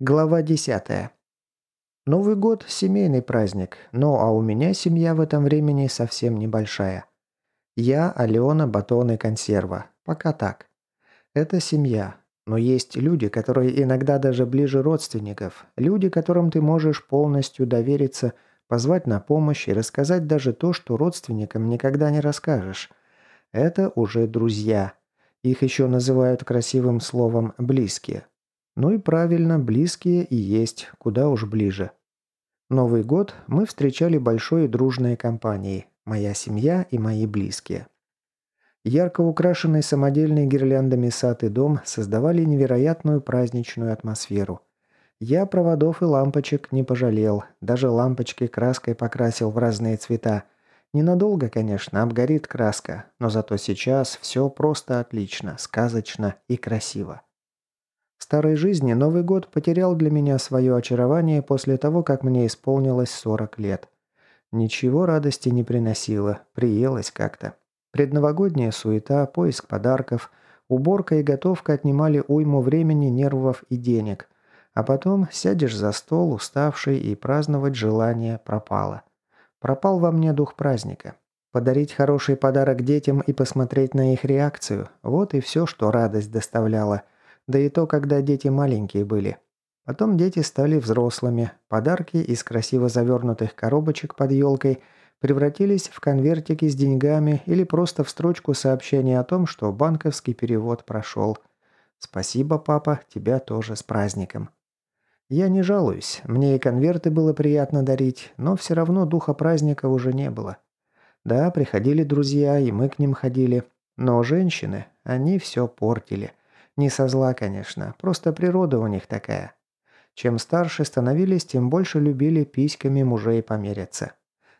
Глава 10. Новый год – семейный праздник, но а у меня семья в этом времени совсем небольшая. Я, Алена, Батон и Консерва. Пока так. Это семья. Но есть люди, которые иногда даже ближе родственников. Люди, которым ты можешь полностью довериться, позвать на помощь и рассказать даже то, что родственникам никогда не расскажешь. Это уже друзья. Их еще называют красивым словом «близкие». Ну и правильно, близкие и есть, куда уж ближе. Новый год мы встречали большой и дружной компанией. Моя семья и мои близкие. Ярко украшенный самодельной гирляндами сад и дом создавали невероятную праздничную атмосферу. Я проводов и лампочек не пожалел, даже лампочки краской покрасил в разные цвета. Ненадолго, конечно, обгорит краска, но зато сейчас все просто отлично, сказочно и красиво. В старой жизни Новый год потерял для меня свое очарование после того, как мне исполнилось 40 лет. Ничего радости не приносило, приелось как-то. Предновогодняя суета, поиск подарков, уборка и готовка отнимали уйму времени, нервов и денег. А потом сядешь за стол, уставший, и праздновать желание пропало. Пропал во мне дух праздника. Подарить хороший подарок детям и посмотреть на их реакцию – вот и все, что радость доставляла – да и то, когда дети маленькие были. Потом дети стали взрослыми. Подарки из красиво завернутых коробочек под елкой превратились в конвертики с деньгами или просто в строчку сообщения о том, что банковский перевод прошел. «Спасибо, папа, тебя тоже с праздником». Я не жалуюсь, мне и конверты было приятно дарить, но все равно духа праздника уже не было. Да, приходили друзья, и мы к ним ходили, но женщины, они все портили. Не со зла, конечно, просто природа у них такая. Чем старше становились, тем больше любили письками мужей помериться.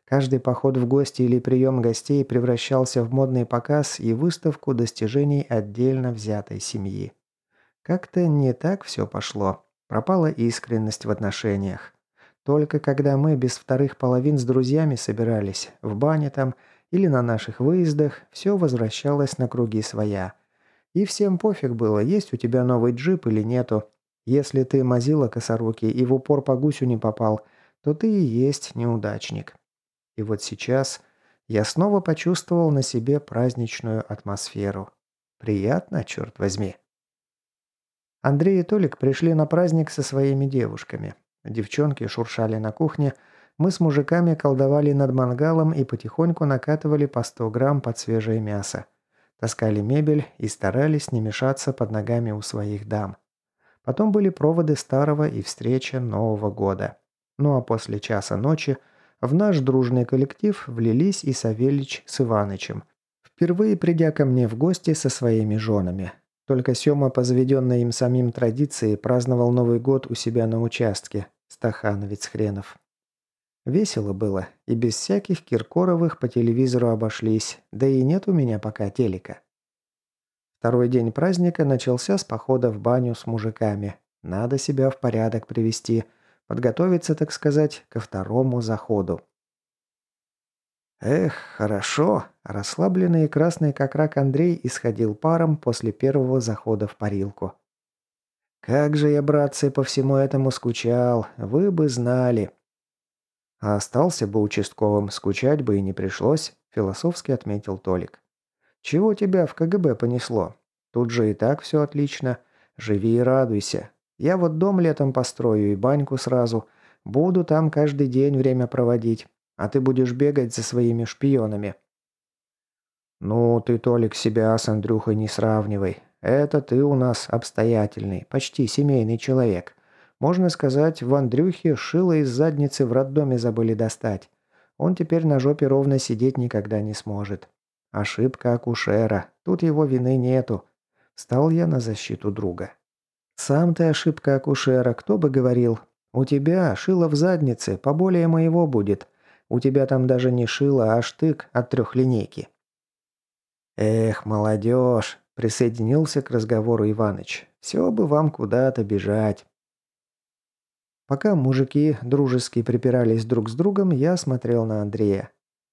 Каждый поход в гости или прием гостей превращался в модный показ и выставку достижений отдельно взятой семьи. Как-то не так все пошло. Пропала искренность в отношениях. Только когда мы без вторых половин с друзьями собирались, в бане там или на наших выездах, все возвращалось на круги своя. И всем пофиг было, есть у тебя новый джип или нету. Если ты мазила косорукий и в упор по гусю не попал, то ты и есть неудачник. И вот сейчас я снова почувствовал на себе праздничную атмосферу. Приятно, черт возьми. Андрей и Толик пришли на праздник со своими девушками. Девчонки шуршали на кухне, мы с мужиками колдовали над мангалом и потихоньку накатывали по 100 грамм под свежее мясо. Таскали мебель и старались не мешаться под ногами у своих дам. Потом были проводы старого и встреча Нового года. Ну а после часа ночи в наш дружный коллектив влились и Савельич с Иванычем, впервые придя ко мне в гости со своими женами. Только Сёма, по заведенной им самим традиции, праздновал Новый год у себя на участке. Стахановец хренов. Весело было, и без всяких Киркоровых по телевизору обошлись, да и нет у меня пока телека. Второй день праздника начался с похода в баню с мужиками. Надо себя в порядок привести, подготовиться, так сказать, ко второму заходу. Эх, хорошо. Расслабленный и красный как рак Андрей исходил паром после первого захода в парилку. Как же я, братцы, по всему этому скучал, вы бы знали. А остался бы участковым, скучать бы и не пришлось, философски отметил Толик. Чего тебя в КГБ понесло? Тут же и так все отлично. Живи и радуйся. Я вот дом летом построю и баньку сразу. Буду там каждый день время проводить. А ты будешь бегать за своими шпионами. Ну, ты, Толик, себя с Андрюхой не сравнивай. Это ты у нас обстоятельный, почти семейный человек. Можно сказать, в Андрюхе шило из задницы в роддоме забыли достать. Он теперь на жопе ровно сидеть никогда не сможет. Ошибка акушера. Тут его вины нету. Стал я на защиту друга. Сам ты ошибка акушера, кто бы говорил. У тебя шило в заднице, поболее моего будет. У тебя там даже не шило, а штык от трехлинейки. Эх, молодежь, присоединился к разговору Иваныч. Все бы вам куда-то бежать. Пока мужики дружески припирались друг с другом, я смотрел на Андрея.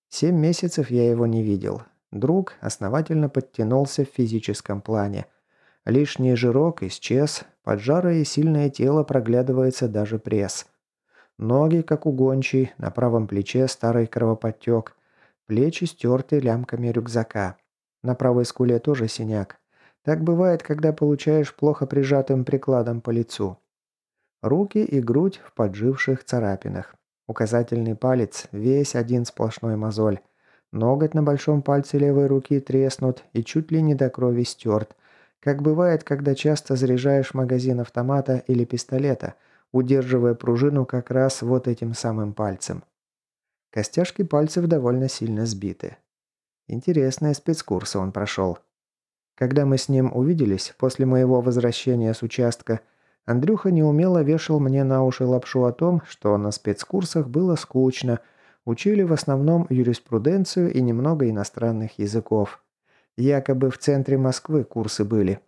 Семь месяцев я его не видел. Друг основательно подтянулся в физическом плане. Лишний жирок исчез, Поджарое и сильное тело проглядывается даже пресс. Ноги, как у гончей, на правом плече старый кровоподтек. Плечи стерты лямками рюкзака. На правой скуле тоже синяк. Так бывает, когда получаешь плохо прижатым прикладом по лицу. Руки и грудь в подживших царапинах. Указательный палец – весь один сплошной мозоль. Ноготь на большом пальце левой руки треснут и чуть ли не до крови стерт. Как бывает, когда часто заряжаешь магазин автомата или пистолета, удерживая пружину как раз вот этим самым пальцем. Костяшки пальцев довольно сильно сбиты. Интересные спецкурсы он прошел. Когда мы с ним увиделись, после моего возвращения с участка, Андрюха неумело вешал мне на уши лапшу о том, что на спецкурсах было скучно – Учили в основном юриспруденцию и немного иностранных языков. Якобы в центре Москвы курсы были.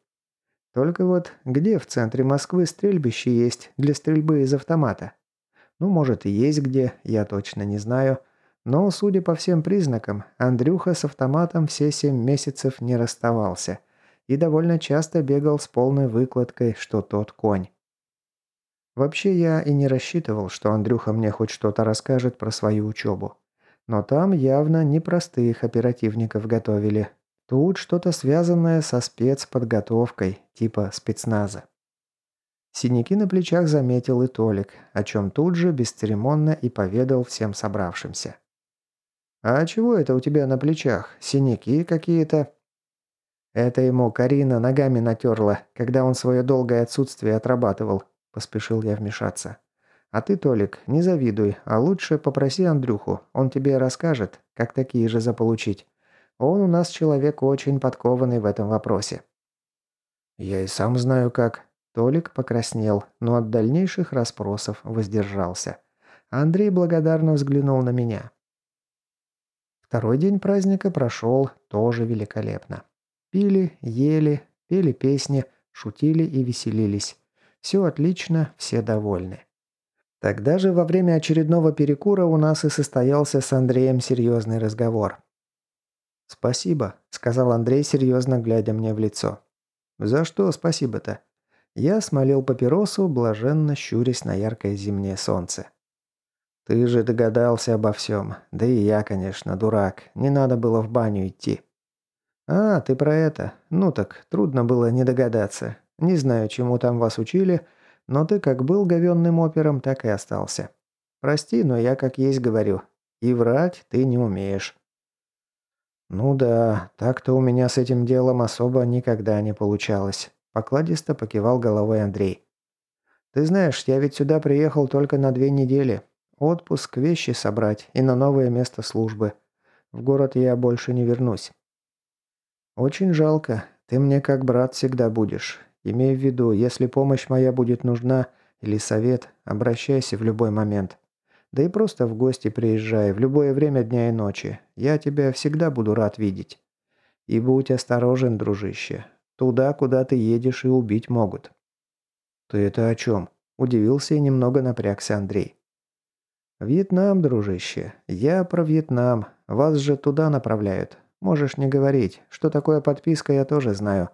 Только вот где в центре Москвы стрельбище есть для стрельбы из автомата? Ну, может и есть где, я точно не знаю. Но, судя по всем признакам, Андрюха с автоматом все семь месяцев не расставался. И довольно часто бегал с полной выкладкой, что тот конь. Вообще я и не рассчитывал, что Андрюха мне хоть что-то расскажет про свою учебу. Но там явно непростых оперативников готовили. Тут что-то связанное со спецподготовкой, типа спецназа. Синяки на плечах заметил и Толик, о чем тут же бесцеремонно и поведал всем собравшимся. «А чего это у тебя на плечах? Синяки какие-то?» Это ему Карина ногами натерла, когда он свое долгое отсутствие отрабатывал, Поспешил я вмешаться. «А ты, Толик, не завидуй, а лучше попроси Андрюху. Он тебе расскажет, как такие же заполучить. Он у нас человек очень подкованный в этом вопросе». «Я и сам знаю как». Толик покраснел, но от дальнейших расспросов воздержался. Андрей благодарно взглянул на меня. Второй день праздника прошел тоже великолепно. Пили, ели, пели песни, шутили и веселились. Все отлично, все довольны. Тогда же во время очередного перекура у нас и состоялся с Андреем серьезный разговор. «Спасибо», — сказал Андрей, серьезно глядя мне в лицо. «За что спасибо-то?» Я смолил папиросу, блаженно щурясь на яркое зимнее солнце. «Ты же догадался обо всем. Да и я, конечно, дурак. Не надо было в баню идти». «А, ты про это? Ну так, трудно было не догадаться. Не знаю, чему там вас учили, но ты как был говенным опером, так и остался. Прости, но я как есть говорю. И врать ты не умеешь». «Ну да, так-то у меня с этим делом особо никогда не получалось», – покладисто покивал головой Андрей. «Ты знаешь, я ведь сюда приехал только на две недели. Отпуск, вещи собрать и на новое место службы. В город я больше не вернусь». «Очень жалко. Ты мне как брат всегда будешь. Имей в виду, если помощь моя будет нужна или совет, обращайся в любой момент. Да и просто в гости приезжай в любое время дня и ночи. Я тебя всегда буду рад видеть. И будь осторожен, дружище. Туда, куда ты едешь, и убить могут». «Ты это о чем?» – удивился и немного напрягся Андрей. «Вьетнам, дружище. Я про Вьетнам. Вас же туда направляют. Можешь не говорить. Что такое подписка, я тоже знаю.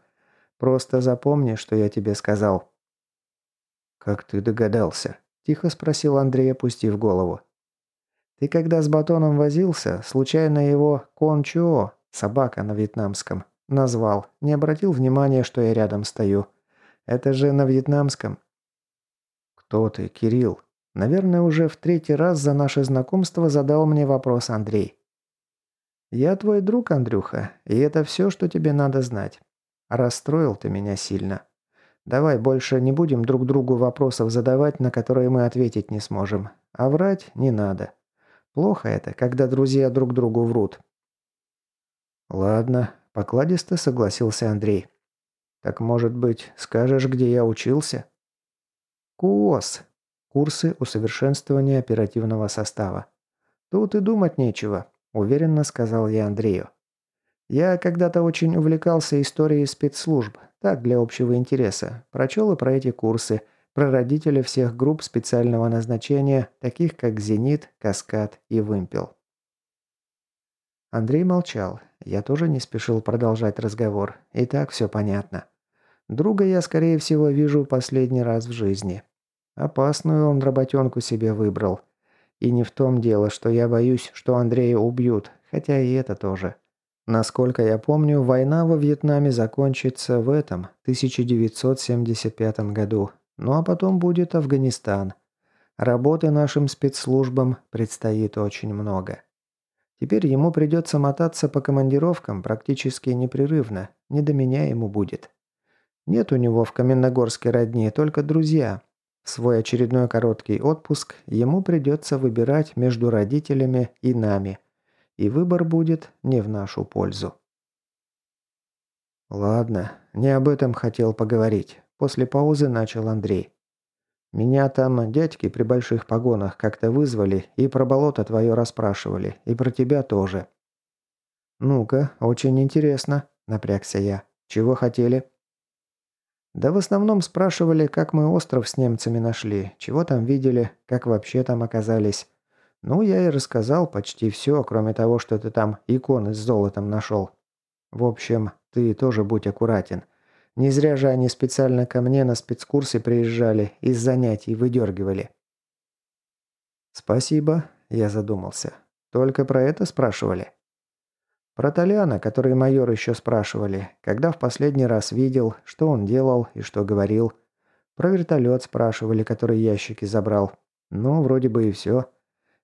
Просто запомни, что я тебе сказал». «Как ты догадался?» – тихо спросил Андрей, опустив голову. «Ты когда с батоном возился, случайно его Кончо, собака на вьетнамском, назвал, не обратил внимания, что я рядом стою. Это же на вьетнамском». «Кто ты, Кирилл?» Наверное, уже в третий раз за наше знакомство задал мне вопрос Андрей. «Я твой друг, Андрюха, и это все, что тебе надо знать. Расстроил ты меня сильно. Давай больше не будем друг другу вопросов задавать, на которые мы ответить не сможем. А врать не надо. Плохо это, когда друзья друг другу врут. Ладно, покладисто согласился Андрей. Так, может быть, скажешь, где я учился? КУОС. Курсы усовершенствования оперативного состава. Тут и думать нечего, уверенно сказал я Андрею. Я когда-то очень увлекался историей спецслужб, так, для общего интереса. Прочел и про эти курсы, про родителей всех групп специального назначения, таких как «Зенит», «Каскад» и «Вымпел». Андрей молчал. Я тоже не спешил продолжать разговор. И так все понятно. Друга я, скорее всего, вижу последний раз в жизни. Опасную он работенку себе выбрал. И не в том дело, что я боюсь, что Андрея убьют, хотя и это тоже. Насколько я помню, война во Вьетнаме закончится в этом, 1975 году. Ну а потом будет Афганистан. Работы нашим спецслужбам предстоит очень много. Теперь ему придется мотаться по командировкам практически непрерывно, не до меня ему будет. Нет у него в Каменногорске родни, только друзья. В свой очередной короткий отпуск ему придется выбирать между родителями и нами. И выбор будет не в нашу пользу. «Ладно, не об этом хотел поговорить», – после паузы начал Андрей. «Меня там дядьки при больших погонах как-то вызвали и про болото твое расспрашивали, и про тебя тоже». «Ну-ка, очень интересно», – напрягся я. «Чего хотели?» Да в основном спрашивали, как мы остров с немцами нашли, чего там видели, как вообще там оказались. Ну, я и рассказал почти все, кроме того, что ты там иконы с золотом нашел. В общем, ты тоже будь аккуратен. Не зря же они специально ко мне на спецкурсы приезжали, из занятий выдергивали. «Спасибо», – я задумался. «Только про это спрашивали?» Про Толяна, который майор еще спрашивали, когда в последний раз видел, что он делал и что говорил. Про вертолет спрашивали, который ящики забрал. Ну, вроде бы и все.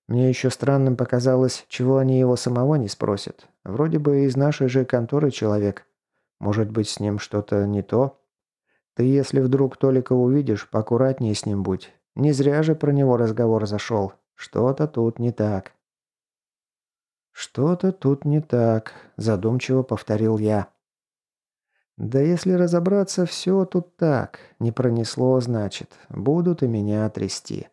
Мне еще странным показалось, чего они его самого не спросят. Вроде бы из нашей же конторы человек. Может быть, с ним что-то не то? Ты, если вдруг Толика увидишь, поаккуратнее с ним будь. Не зря же про него разговор зашел. Что-то тут не так. «Что-то тут не так», – задумчиво повторил я. «Да если разобраться, все тут так. Не пронесло, значит. Будут и меня трясти.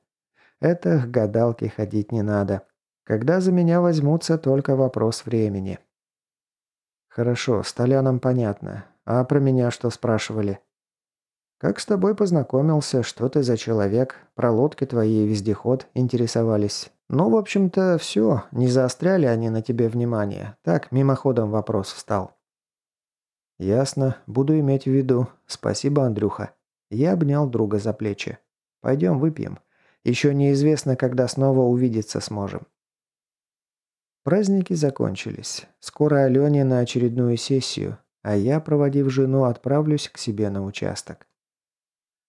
Это к гадалке ходить не надо. Когда за меня возьмутся, только вопрос времени». «Хорошо, с Толяном понятно. А про меня что спрашивали?» «Как с тобой познакомился, что ты за человек, про лодки твои и вездеход интересовались. Ну, в общем-то, все, не заостряли они на тебе внимание. Так, мимоходом вопрос встал. Ясно, буду иметь в виду. Спасибо, Андрюха. Я обнял друга за плечи. Пойдем выпьем. Еще неизвестно, когда снова увидеться сможем. Праздники закончились. Скоро Алене на очередную сессию, а я, проводив жену, отправлюсь к себе на участок.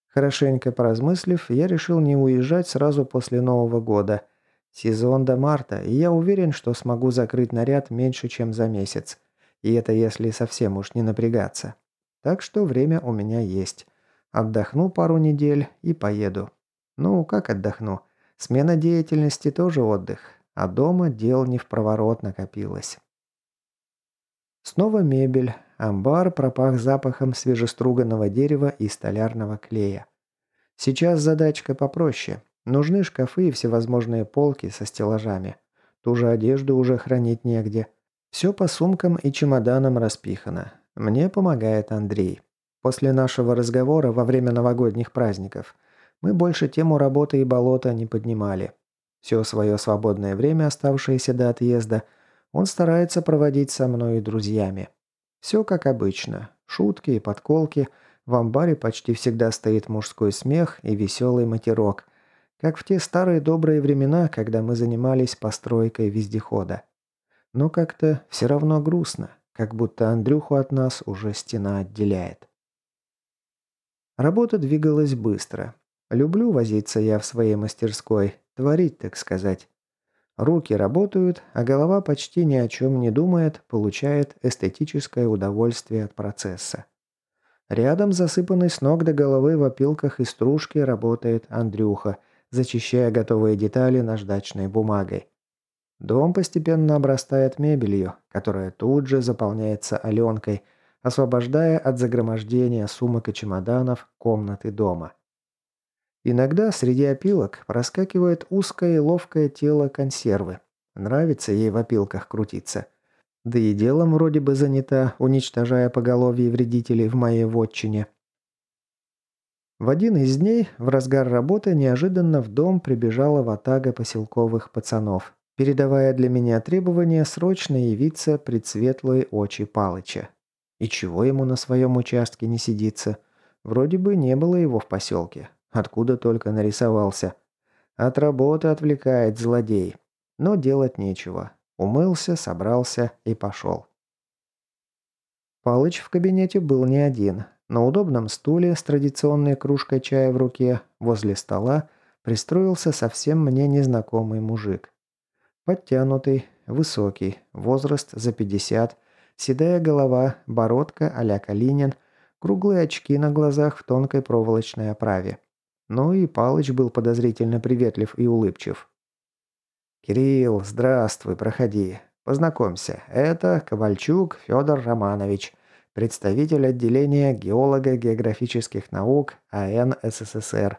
Хорошенько поразмыслив, я решил не уезжать сразу после Нового года – Сезон до марта, и я уверен, что смогу закрыть наряд меньше, чем за месяц. И это если совсем уж не напрягаться. Так что время у меня есть. Отдохну пару недель и поеду. Ну, как отдохну? Смена деятельности тоже отдых. А дома дел не в проворот накопилось. Снова мебель. Амбар пропах запахом свежеструганного дерева и столярного клея. Сейчас задачка попроще. Нужны шкафы и всевозможные полки со стеллажами. Ту же одежду уже хранить негде. Все по сумкам и чемоданам распихано. Мне помогает Андрей. После нашего разговора во время новогодних праздников мы больше тему работы и болота не поднимали. Все свое свободное время, оставшееся до отъезда, он старается проводить со мной и друзьями. Все как обычно. Шутки и подколки. В амбаре почти всегда стоит мужской смех и веселый матерок – как в те старые добрые времена, когда мы занимались постройкой вездехода. Но как-то все равно грустно, как будто Андрюху от нас уже стена отделяет. Работа двигалась быстро. Люблю возиться я в своей мастерской, творить, так сказать. Руки работают, а голова почти ни о чем не думает, получает эстетическое удовольствие от процесса. Рядом, засыпанный с ног до головы в опилках и стружке, работает Андрюха – зачищая готовые детали наждачной бумагой. Дом постепенно обрастает мебелью, которая тут же заполняется Аленкой, освобождая от загромождения сумок и чемоданов комнаты дома. Иногда среди опилок проскакивает узкое и ловкое тело консервы. Нравится ей в опилках крутиться. Да и делом вроде бы занята, уничтожая поголовье вредителей в моей вотчине – в один из дней, в разгар работы, неожиданно в дом прибежала ватага поселковых пацанов, передавая для меня требование срочно явиться пред светлые очи Палыча. И чего ему на своем участке не сидится? Вроде бы не было его в поселке. Откуда только нарисовался. От работы отвлекает злодей. Но делать нечего. Умылся, собрался и пошел. Палыч в кабинете был не один. На удобном стуле с традиционной кружкой чая в руке возле стола пристроился совсем мне незнакомый мужик. Подтянутый, высокий, возраст за 50, седая голова, бородка а-ля Калинин, круглые очки на глазах в тонкой проволочной оправе. Ну и Палыч был подозрительно приветлив и улыбчив. «Кирилл, здравствуй, проходи. Познакомься, это Ковальчук Федор Романович, представитель отделения геолого-географических наук АН СССР.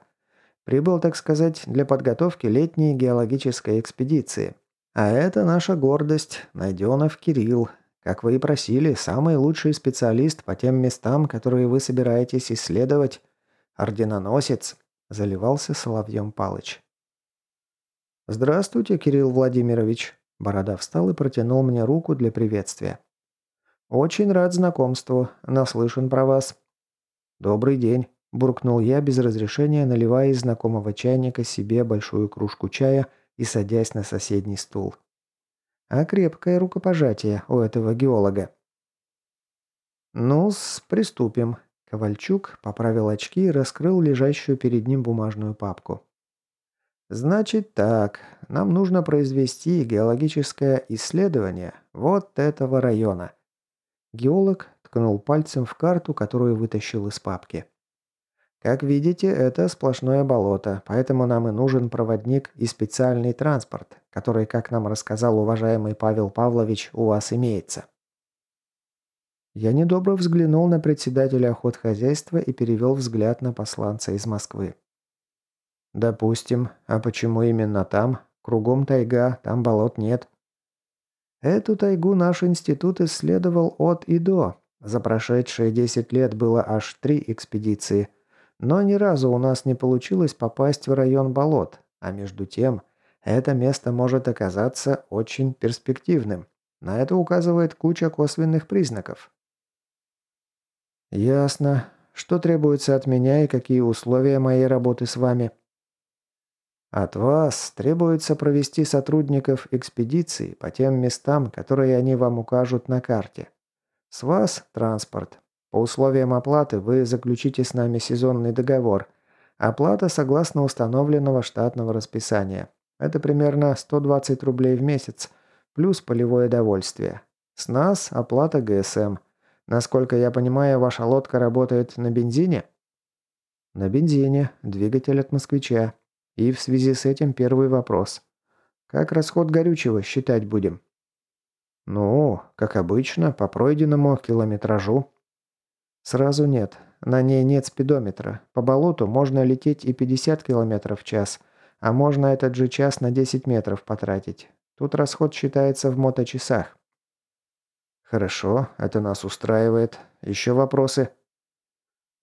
Прибыл, так сказать, для подготовки летней геологической экспедиции. А это наша гордость, Найденов Кирилл. Как вы и просили, самый лучший специалист по тем местам, которые вы собираетесь исследовать. Орденоносец, заливался соловьем Палыч. «Здравствуйте, Кирилл Владимирович», Борода встал и протянул мне руку для приветствия. «Очень рад знакомству. Наслышан про вас». «Добрый день», – буркнул я без разрешения, наливая из знакомого чайника себе большую кружку чая и садясь на соседний стул. А крепкое рукопожатие у этого геолога. «Ну-с, приступим». Ковальчук поправил очки и раскрыл лежащую перед ним бумажную папку. «Значит так, нам нужно произвести геологическое исследование вот этого района. Геолог ткнул пальцем в карту, которую вытащил из папки. Как видите, это сплошное болото, поэтому нам и нужен проводник и специальный транспорт, который, как нам рассказал уважаемый Павел Павлович, у вас имеется. Я недобро взглянул на председателя охотхозяйства и перевел взгляд на посланца из Москвы. «Допустим. А почему именно там? Кругом тайга, там болот нет». Эту тайгу наш институт исследовал от и до. За прошедшие 10 лет было аж три экспедиции. Но ни разу у нас не получилось попасть в район болот. А между тем, это место может оказаться очень перспективным. На это указывает куча косвенных признаков. «Ясно. Что требуется от меня и какие условия моей работы с вами?» От вас требуется провести сотрудников экспедиции по тем местам, которые они вам укажут на карте. С вас транспорт. По условиям оплаты вы заключите с нами сезонный договор. Оплата согласно установленного штатного расписания. Это примерно 120 рублей в месяц, плюс полевое довольствие. С нас оплата ГСМ. Насколько я понимаю, ваша лодка работает на бензине? На бензине. Двигатель от москвича. И в связи с этим первый вопрос. Как расход горючего считать будем? Ну, как обычно, по пройденному километражу. Сразу нет. На ней нет спидометра. По болоту можно лететь и 50 км в час, а можно этот же час на 10 метров потратить. Тут расход считается в моточасах. Хорошо, это нас устраивает. Еще вопросы?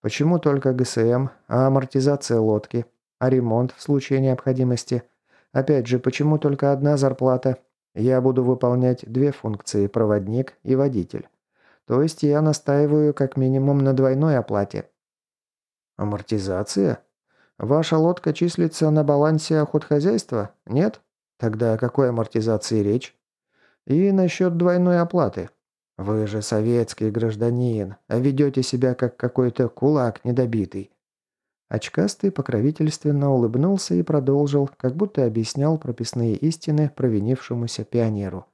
Почему только ГСМ, а амортизация лодки? А ремонт в случае необходимости? Опять же, почему только одна зарплата? Я буду выполнять две функции – проводник и водитель. То есть я настаиваю как минимум на двойной оплате. Амортизация? Ваша лодка числится на балансе охотхозяйства? Нет? Тогда о какой амортизации речь? И насчет двойной оплаты. Вы же советский гражданин, а ведете себя как какой-то кулак недобитый. Очкастый покровительственно улыбнулся и продолжил, как будто объяснял прописные истины провинившемуся пионеру.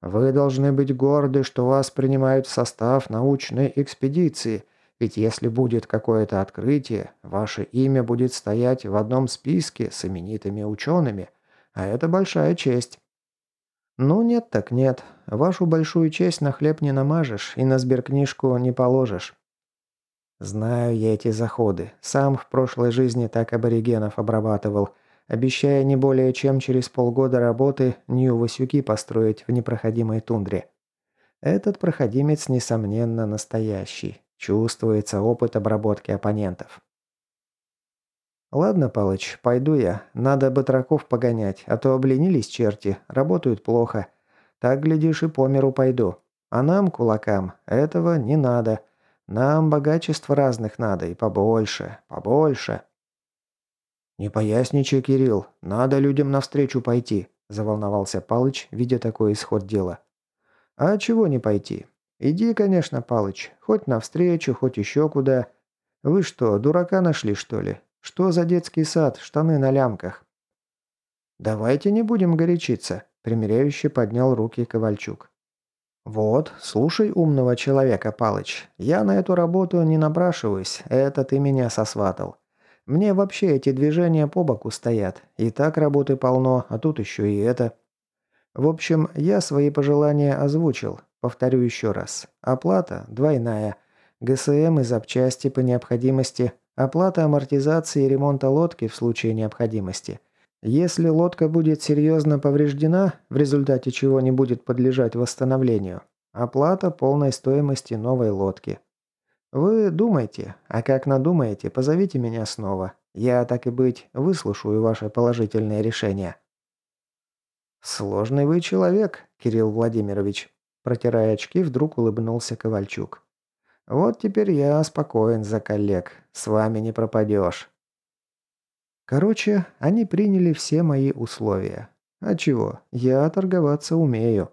«Вы должны быть горды, что вас принимают в состав научной экспедиции, ведь если будет какое-то открытие, ваше имя будет стоять в одном списке с именитыми учеными, а это большая честь». «Ну нет так нет. Вашу большую честь на хлеб не намажешь и на сберкнижку не положишь. Знаю я эти заходы. Сам в прошлой жизни так аборигенов обрабатывал, обещая не более чем через полгода работы Нью-Васюки построить в непроходимой тундре. Этот проходимец, несомненно, настоящий. Чувствуется опыт обработки оппонентов. «Ладно, Палыч, пойду я. Надо батраков погонять, а то обленились черти, работают плохо. Так, глядишь, и по миру пойду. А нам, кулакам, этого не надо. Нам богачеств разных надо и побольше, побольше». «Не поясничай, Кирилл. Надо людям навстречу пойти», – заволновался Палыч, видя такой исход дела. «А чего не пойти? Иди, конечно, Палыч. Хоть навстречу, хоть еще куда. Вы что, дурака нашли, что ли? Что за детский сад, штаны на лямках?» «Давайте не будем горячиться», – примиряюще поднял руки Ковальчук. «Вот, слушай умного человека, Палыч. Я на эту работу не напрашиваюсь, это ты меня сосватал. Мне вообще эти движения по боку стоят. И так работы полно, а тут еще и это. В общем, я свои пожелания озвучил. Повторю еще раз. Оплата двойная. ГСМ и запчасти по необходимости. Оплата амортизации и ремонта лодки в случае необходимости. Если лодка будет серьезно повреждена, в результате чего не будет подлежать восстановлению, оплата полной стоимости новой лодки. Вы думайте, а как надумаете, позовите меня снова. Я, так и быть, выслушаю ваше положительное решение. «Сложный вы человек, Кирилл Владимирович», протирая очки, вдруг улыбнулся Ковальчук. «Вот теперь я спокоен за коллег. С вами не пропадешь». Короче, они приняли все мои условия. А чего? Я торговаться умею.